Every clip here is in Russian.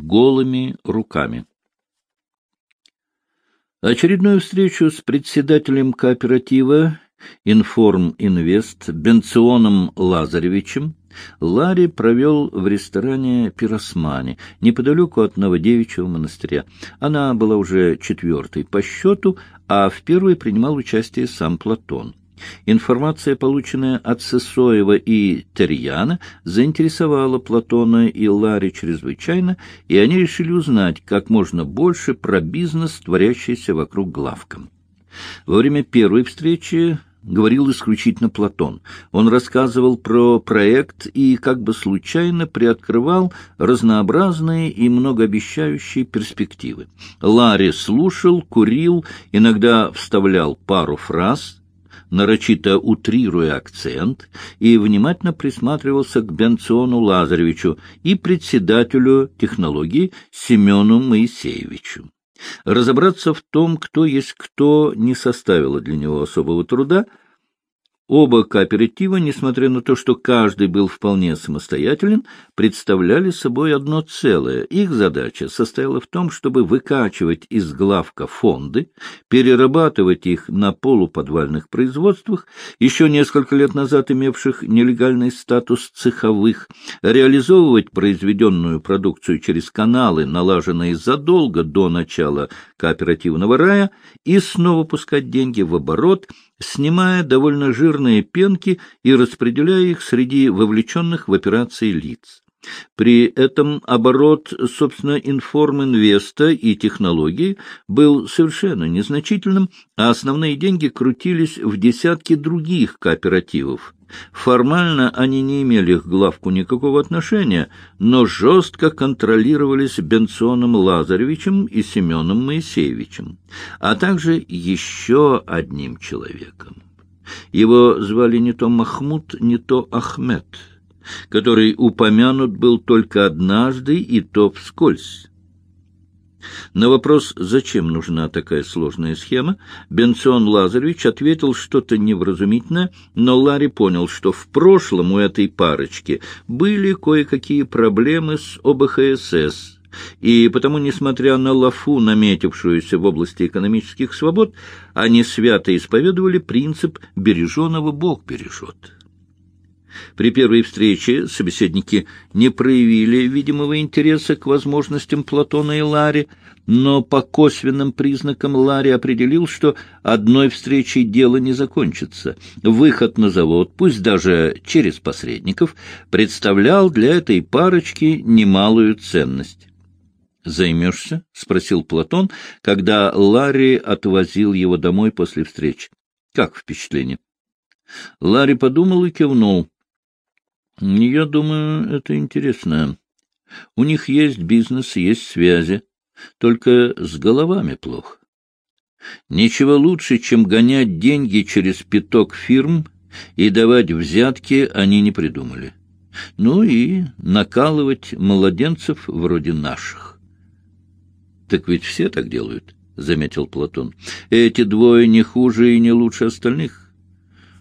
голыми руками. Очередную встречу с председателем кооператива «Информ Инвест» Бенционом Лазаревичем Ларри провел в ресторане «Пиросмани» неподалеку от Новодевичьего монастыря. Она была уже четвертой по счету, а в первой принимал участие сам Платон. Информация, полученная от Сысоева и Терьяна, заинтересовала Платона и Ларри чрезвычайно, и они решили узнать как можно больше про бизнес, творящийся вокруг главком. Во время первой встречи говорил исключительно Платон. Он рассказывал про проект и как бы случайно приоткрывал разнообразные и многообещающие перспективы. Ларри слушал, курил, иногда вставлял пару фраз, нарочито утрируя акцент, и внимательно присматривался к Бенциону Лазаревичу и председателю технологии Семену Моисеевичу. Разобраться в том, кто есть кто, не составило для него особого труда — Оба кооператива, несмотря на то, что каждый был вполне самостоятелен, представляли собой одно целое. Их задача состояла в том, чтобы выкачивать из главка фонды, перерабатывать их на полуподвальных производствах, еще несколько лет назад имевших нелегальный статус цеховых, реализовывать произведенную продукцию через каналы, налаженные задолго до начала кооперативного рая, и снова пускать деньги в оборот – снимая довольно жирные пенки и распределяя их среди вовлеченных в операции лиц. При этом оборот, собственно, информинвеста и технологии был совершенно незначительным, а основные деньги крутились в десятки других кооперативов. Формально они не имели к главку никакого отношения, но жестко контролировались Бенционом Лазаревичем и Семеном Моисеевичем, а также еще одним человеком. Его звали не то Махмуд, не то Ахмед — который упомянут был только однажды и то вскользь. На вопрос, зачем нужна такая сложная схема, Бенцион Лазаревич ответил что-то невразумительное, но Ларри понял, что в прошлом у этой парочки были кое-какие проблемы с ОБХСС, и потому, несмотря на лафу, наметившуюся в области экономических свобод, они свято исповедовали принцип «береженого Бог бережет». При первой встрече собеседники не проявили видимого интереса к возможностям Платона и Ларри, но по косвенным признакам Ларри определил, что одной встречей дело не закончится. Выход на завод, пусть даже через посредников, представлял для этой парочки немалую ценность. «Займешься?» — спросил Платон, когда Ларри отвозил его домой после встречи. «Как впечатление?» Ларри подумал и кивнул. Я думаю, это интересно. У них есть бизнес, есть связи, только с головами плохо. Ничего лучше, чем гонять деньги через пяток фирм и давать взятки, они не придумали. Ну и накалывать младенцев вроде наших. — Так ведь все так делают, — заметил Платон. — Эти двое не хуже и не лучше остальных.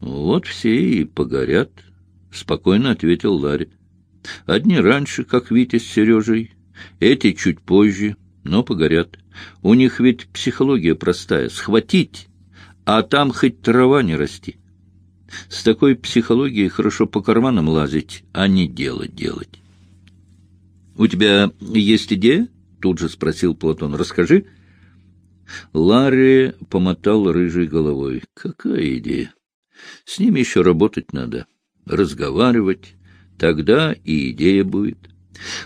Вот все и погорят. —— спокойно ответил Ларри. — Одни раньше, как Витя с Сережей, эти чуть позже, но погорят. У них ведь психология простая — схватить, а там хоть трава не расти. С такой психологией хорошо по карманам лазить, а не дело делать. — У тебя есть идея? — тут же спросил Платон. — Расскажи. Ларри помотал рыжей головой. — Какая идея? С ними еще работать надо. — разговаривать, тогда и идея будет.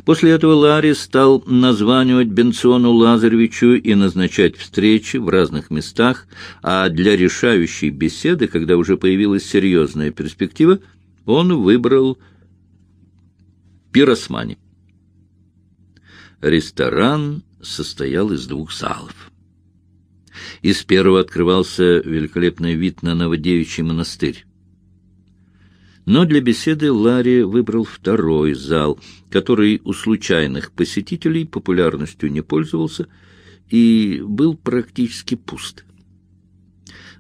После этого Ларри стал названивать Бенциону Лазаревичу и назначать встречи в разных местах, а для решающей беседы, когда уже появилась серьезная перспектива, он выбрал пиросмани. Ресторан состоял из двух залов. Из первого открывался великолепный вид на Новодевичий монастырь. Но для беседы Ларри выбрал второй зал, который у случайных посетителей популярностью не пользовался и был практически пуст.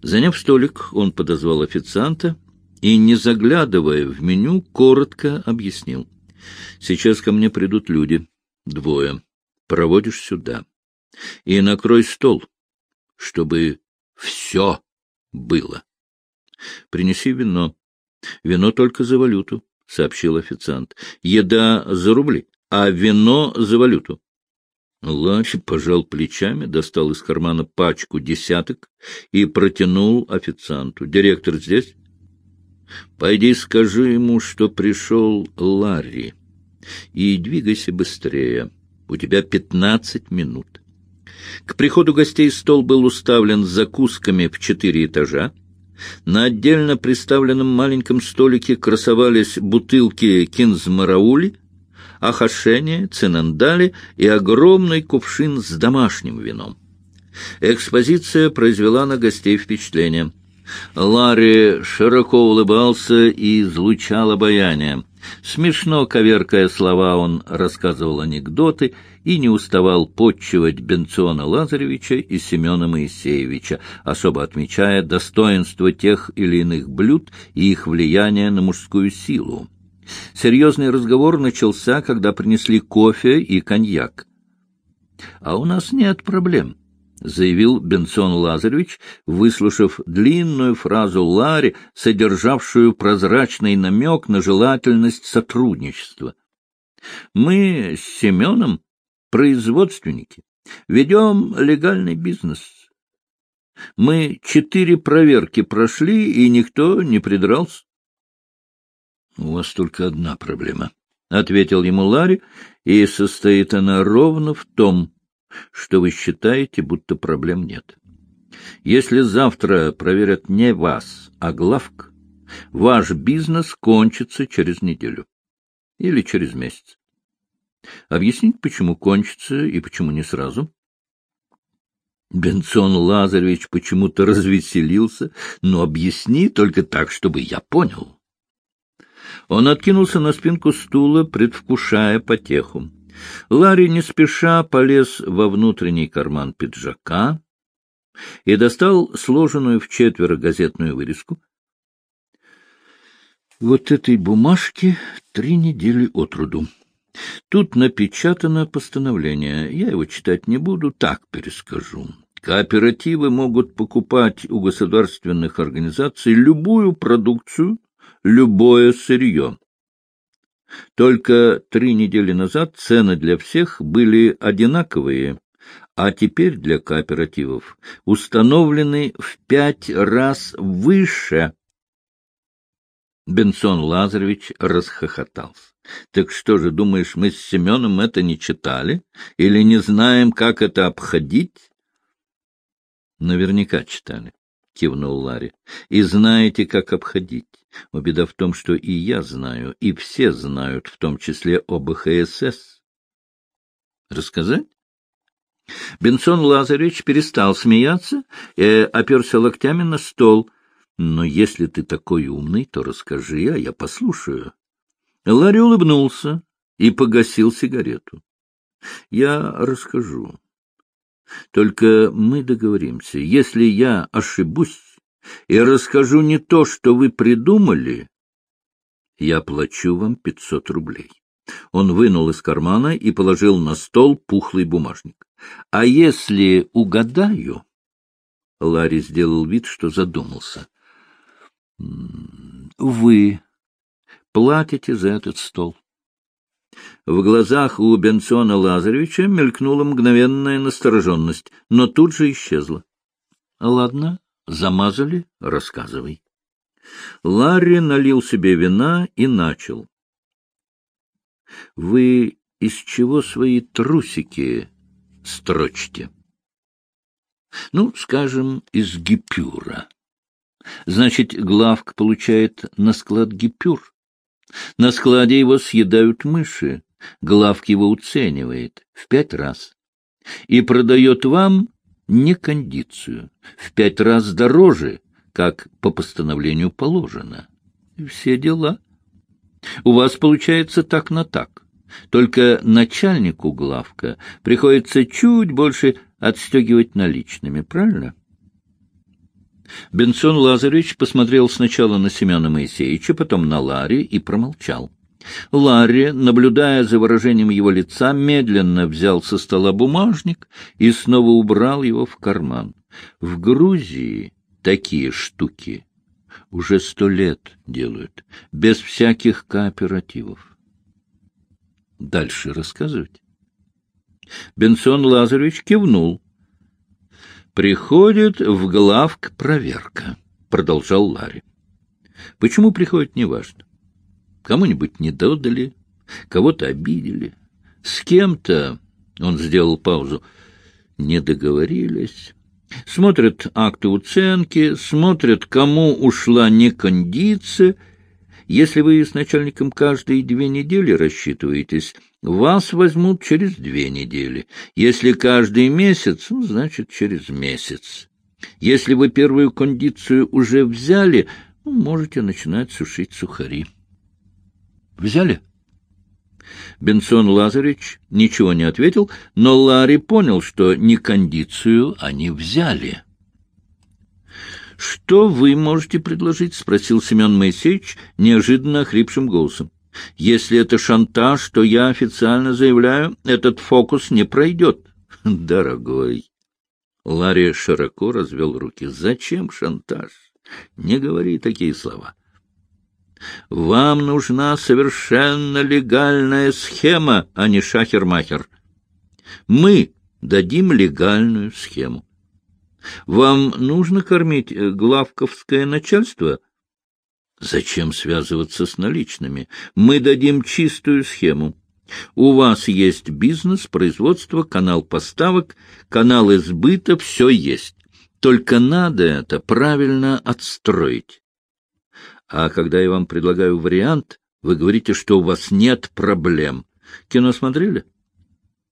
Заняв столик, он подозвал официанта и, не заглядывая в меню, коротко объяснил. «Сейчас ко мне придут люди. Двое. проводишь сюда и накрой стол, чтобы все было. Принеси вино. Вино только за валюту, — сообщил официант. Еда за рубли, а вино за валюту. Ларри пожал плечами, достал из кармана пачку десяток и протянул официанту. — Директор здесь? — Пойди скажи ему, что пришел Ларри. И двигайся быстрее. У тебя пятнадцать минут. К приходу гостей стол был уставлен закусками в четыре этажа. На отдельно приставленном маленьком столике красовались бутылки кинзмараули, ахашения, цинандали и огромный кувшин с домашним вином. Экспозиция произвела на гостей впечатление. Ларри широко улыбался и излучал обаяние. Смешно коверкая слова, он рассказывал анекдоты и не уставал подчивать Бенциона Лазаревича и Семена Моисеевича, особо отмечая достоинство тех или иных блюд и их влияние на мужскую силу. Серьезный разговор начался, когда принесли кофе и коньяк. — А у нас нет проблем, — заявил Бенсон Лазаревич, выслушав длинную фразу Ларри, содержавшую прозрачный намек на желательность сотрудничества. — Мы с Семеном производственники, ведем легальный бизнес. Мы четыре проверки прошли, и никто не придрался. — У вас только одна проблема, — ответил ему Ларри, — и состоит она ровно в том, что вы считаете, будто проблем нет. Если завтра проверят не вас, а главк, ваш бизнес кончится через неделю или через месяц. Объяснить, почему кончится и почему не сразу? Бенсон Лазаревич почему-то развеселился, но объясни только так, чтобы я понял. Он откинулся на спинку стула, предвкушая потеху. Ларри не спеша полез во внутренний карман пиджака и достал сложенную в четверо газетную вырезку. Вот этой бумажке три недели от роду. Тут напечатано постановление. Я его читать не буду, так перескажу. Кооперативы могут покупать у государственных организаций любую продукцию, любое сырье. Только три недели назад цены для всех были одинаковые, а теперь для кооперативов установлены в пять раз выше. Бенсон Лазаревич расхохотался. — Так что же, думаешь, мы с Семеном это не читали? Или не знаем, как это обходить? — Наверняка читали, — кивнул Ларри. — И знаете, как обходить. Но в том, что и я знаю, и все знают, в том числе об ХСС. Рассказать? Бенсон Лазаревич перестал смеяться и оперся локтями на стол. Но если ты такой умный, то расскажи, а я послушаю. Ларри улыбнулся и погасил сигарету. Я расскажу. Только мы договоримся. Если я ошибусь, и расскажу не то, что вы придумали, я плачу вам пятьсот рублей. Он вынул из кармана и положил на стол пухлый бумажник. А если угадаю... Ларри сделал вид, что задумался. Вы платите за этот стол. В глазах у Бенсона Лазаревича мелькнула мгновенная настороженность, но тут же исчезла. — Ладно, Замазали? Рассказывай. Ларри налил себе вина и начал. — Вы из чего свои трусики строчите? — Ну, скажем, из гипюра. Значит, главк получает на склад гипюр. На складе его съедают мыши. Главк его уценивает в пять раз и продает вам не кондицию, в пять раз дороже, как по постановлению положено. Все дела. У вас получается так на так. Только начальнику главка приходится чуть больше отстегивать наличными, правильно? Бенсон Лазаревич посмотрел сначала на Семена Моисеевича, потом на Ларри и промолчал. Ларри, наблюдая за выражением его лица, медленно взял со стола бумажник и снова убрал его в карман. В Грузии такие штуки уже сто лет делают, без всяких кооперативов. Дальше рассказывать. Бенсон Лазаревич кивнул. «Приходит в главк проверка», — продолжал Ларри. «Почему приходит, неважно. Кому-нибудь не додали, кого-то обидели, с кем-то, — он сделал паузу, — не договорились». Смотрят акты уценки, смотрят, кому ушла некондиция. Если вы с начальником каждые две недели рассчитываетесь, вас возьмут через две недели. Если каждый месяц, ну, значит, через месяц. Если вы первую кондицию уже взяли, ну, можете начинать сушить сухари. Взяли? Бенсон Лазаревич ничего не ответил, но Ларри понял, что не кондицию они взяли. — Что вы можете предложить? — спросил Семен Моисеевич неожиданно охрипшим голосом. — Если это шантаж, то я официально заявляю, этот фокус не пройдет. — Дорогой! Ларри широко развел руки. — Зачем шантаж? Не говори такие слова. Вам нужна совершенно легальная схема, а не шахер-махер. Мы дадим легальную схему. Вам нужно кормить э, главковское начальство? Зачем связываться с наличными? Мы дадим чистую схему. У вас есть бизнес, производство, канал поставок, канал избыта, все есть. Только надо это правильно отстроить. А когда я вам предлагаю вариант, вы говорите, что у вас нет проблем. Кино смотрели?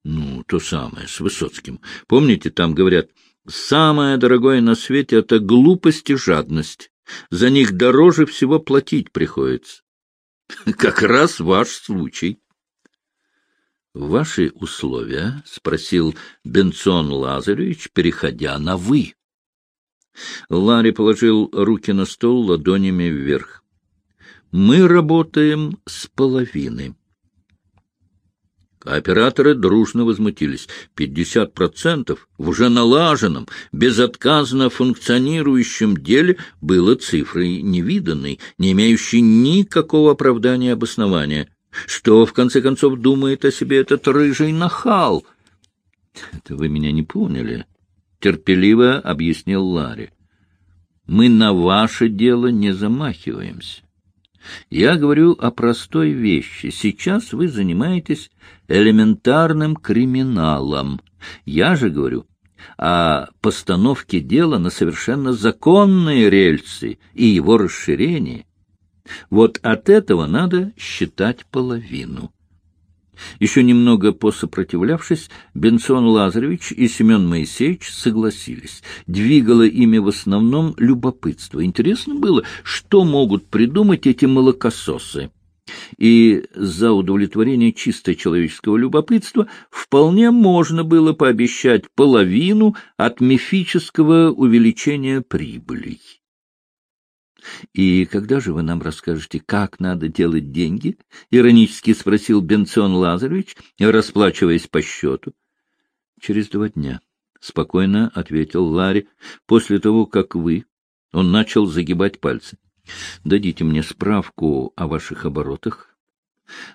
Ну, то самое, с Высоцким. Помните, там говорят, самое дорогое на свете — это глупость и жадность. За них дороже всего платить приходится. Как раз ваш случай. «Ваши условия?» — спросил Бенсон Лазаревич, переходя на «вы». Ларри положил руки на стол ладонями вверх. «Мы работаем с половины». Операторы дружно возмутились. Пятьдесят процентов в уже налаженном, безотказно функционирующем деле было цифрой невиданной, не имеющей никакого оправдания и обоснования. Что, в конце концов, думает о себе этот рыжий нахал? — Это вы меня не поняли, — терпеливо объяснил Ларри. — Мы на ваше дело не замахиваемся. Я говорю о простой вещи. Сейчас вы занимаетесь элементарным криминалом. Я же говорю о постановке дела на совершенно законные рельсы и его расширении. Вот от этого надо считать половину. Еще немного посопротивлявшись, Бенсон Лазаревич и Семен Моисеевич согласились. Двигало ими в основном любопытство. Интересно было, что могут придумать эти молокососы. И за удовлетворение чисто человеческого любопытства вполне можно было пообещать половину от мифического увеличения прибылей. — И когда же вы нам расскажете, как надо делать деньги? — иронически спросил Бенцион Лазаревич, расплачиваясь по счету. — Через два дня, — спокойно ответил Ларри, — после того, как вы... Он начал загибать пальцы. — Дадите мне справку о ваших оборотах,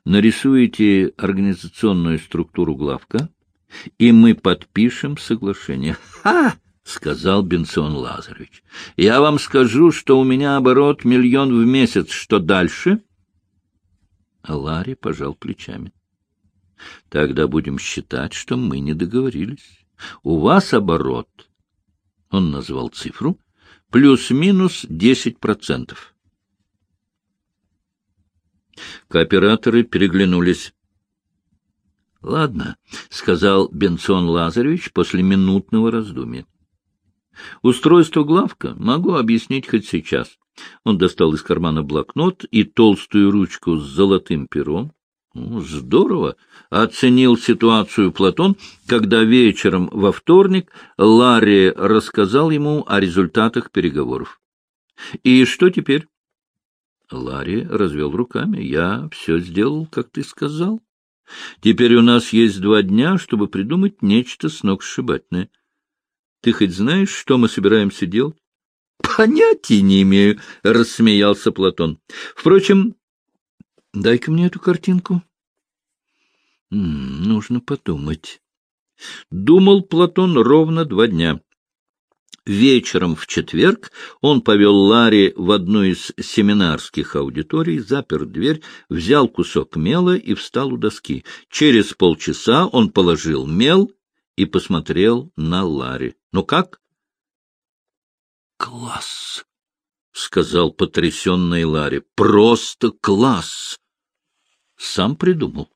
нарисуете организационную структуру главка, и мы подпишем соглашение. — Ха! — сказал Бенцион Лазаревич. — Я вам скажу, что у меня оборот миллион в месяц. Что дальше? А Ларри пожал плечами. — Тогда будем считать, что мы не договорились. У вас оборот, он назвал цифру, плюс-минус десять процентов. Кооператоры переглянулись. — Ладно, — сказал Бенсон Лазаревич после минутного раздумья. Устройство главка могу объяснить хоть сейчас. Он достал из кармана блокнот и толстую ручку с золотым пером. Здорово! Оценил ситуацию Платон, когда вечером во вторник Ларри рассказал ему о результатах переговоров. И что теперь? Ларри развел руками. Я все сделал, как ты сказал. Теперь у нас есть два дня, чтобы придумать нечто сногсшибательное. Ты хоть знаешь, что мы собираемся делать? — Понятия не имею, — рассмеялся Платон. — Впрочем, дай-ка мне эту картинку. — Нужно подумать. Думал Платон ровно два дня. Вечером в четверг он повел Ларри в одну из семинарских аудиторий, запер дверь, взял кусок мела и встал у доски. Через полчаса он положил мел и посмотрел на Ларри. — Ну как? — Класс! — сказал потрясенный Ларри. — Просто класс! Сам придумал.